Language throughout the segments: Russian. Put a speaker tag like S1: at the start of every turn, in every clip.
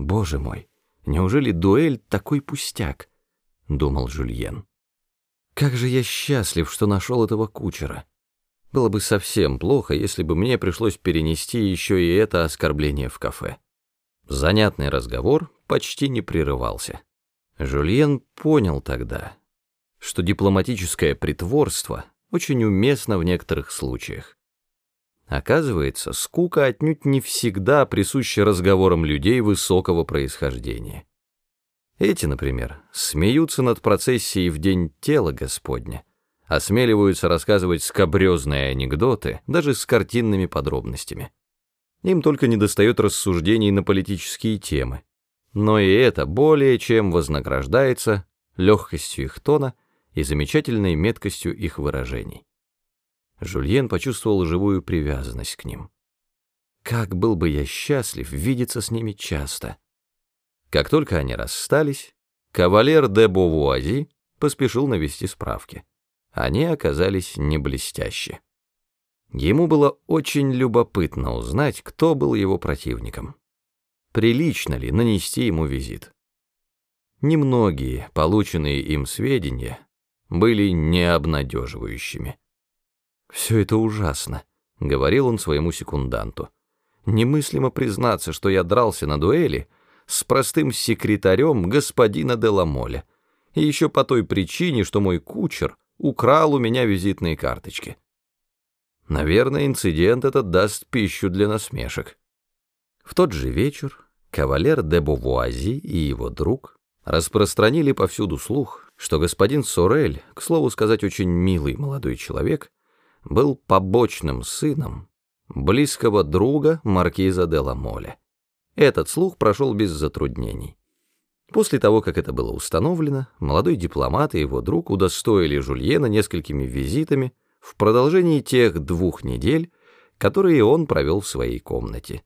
S1: Боже мой, неужели дуэль такой пустяк? Думал Жюльен. Как же я счастлив, что нашел этого кучера. Было бы совсем плохо, если бы мне пришлось перенести еще и это оскорбление в кафе. Занятный разговор почти не прерывался. Жюльен понял тогда, что дипломатическое притворство очень уместно в некоторых случаях. Оказывается, скука отнюдь не всегда присуща разговорам людей высокого происхождения. Эти, например, смеются над процессией в день тела Господня, осмеливаются рассказывать скобрезные анекдоты, даже с картинными подробностями. Им только недостает рассуждений на политические темы. Но и это более чем вознаграждается легкостью их тона и замечательной меткостью их выражений. Жульен почувствовал живую привязанность к ним. Как был бы я счастлив видеться с ними часто. Как только они расстались, кавалер де Бовуази поспешил навести справки. Они оказались не блестящие. Ему было очень любопытно узнать, кто был его противником. Прилично ли нанести ему визит? Немногие полученные им сведения были необнадеживающими. «Все это ужасно», — говорил он своему секунданту. «Немыслимо признаться, что я дрался на дуэли с простым секретарем господина Деламоля, и еще по той причине, что мой кучер украл у меня визитные карточки. Наверное, инцидент этот даст пищу для насмешек». В тот же вечер кавалер де Бовуази и его друг распространили повсюду слух, что господин Сорель, к слову сказать, очень милый молодой человек, был побочным сыном близкого друга маркиза де Ламоля. Этот слух прошел без затруднений. После того, как это было установлено, молодой дипломат и его друг удостоили Жульена несколькими визитами в продолжении тех двух недель, которые он провел в своей комнате.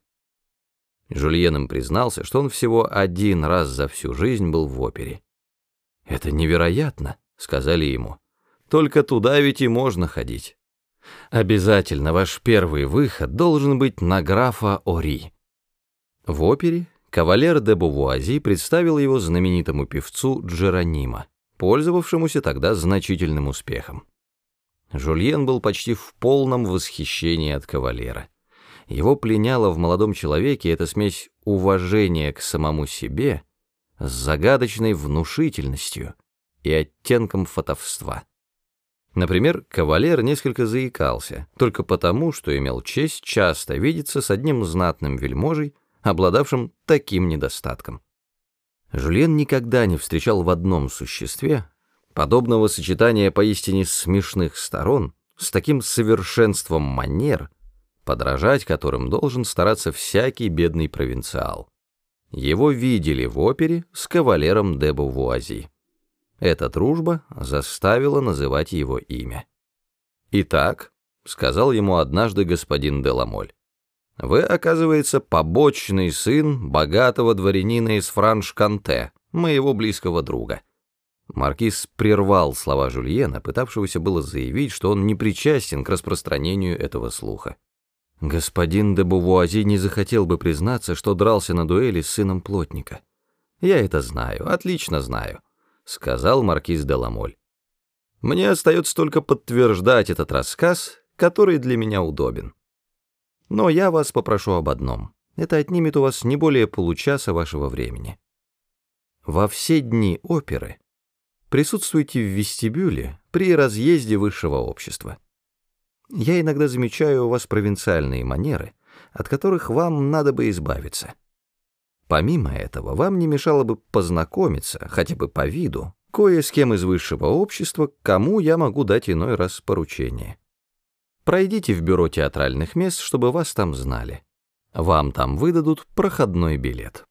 S1: Жульен им признался, что он всего один раз за всю жизнь был в опере. «Это невероятно», — сказали ему. «Только туда ведь и можно ходить». Обязательно ваш первый выход должен быть на графа Ори. В опере кавалер де Бувуази представил его знаменитому певцу Джеронима, пользовавшемуся тогда значительным успехом. Жульен был почти в полном восхищении от кавалера. Его пленяла в молодом человеке эта смесь уважения к самому себе с загадочной внушительностью и оттенком фотовства. Например, кавалер несколько заикался, только потому, что имел честь часто видеться с одним знатным вельможей, обладавшим таким недостатком. Жюльен никогда не встречал в одном существе подобного сочетания поистине смешных сторон с таким совершенством манер, подражать которым должен стараться всякий бедный провинциал. Его видели в опере с кавалером де Бувуази. Эта дружба заставила называть его имя. «Итак», — сказал ему однажды господин Деламоль, «вы, оказывается, побочный сын богатого дворянина из Франш-Канте, моего близкого друга». Маркиз прервал слова Жульена, пытавшегося было заявить, что он не причастен к распространению этого слуха. Господин де Бувуази не захотел бы признаться, что дрался на дуэли с сыном плотника. Я это знаю, отлично знаю. — сказал маркиз де Ламоль. «Мне остается только подтверждать этот рассказ, который для меня удобен. Но я вас попрошу об одном. Это отнимет у вас не более получаса вашего времени. Во все дни оперы присутствуйте в вестибюле при разъезде высшего общества. Я иногда замечаю у вас провинциальные манеры, от которых вам надо бы избавиться». Помимо этого, вам не мешало бы познакомиться, хотя бы по виду, кое с кем из высшего общества, кому я могу дать иной раз поручение. Пройдите в бюро театральных мест, чтобы вас там знали. Вам там выдадут проходной билет.